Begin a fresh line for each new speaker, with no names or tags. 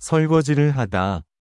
설거지를 하다.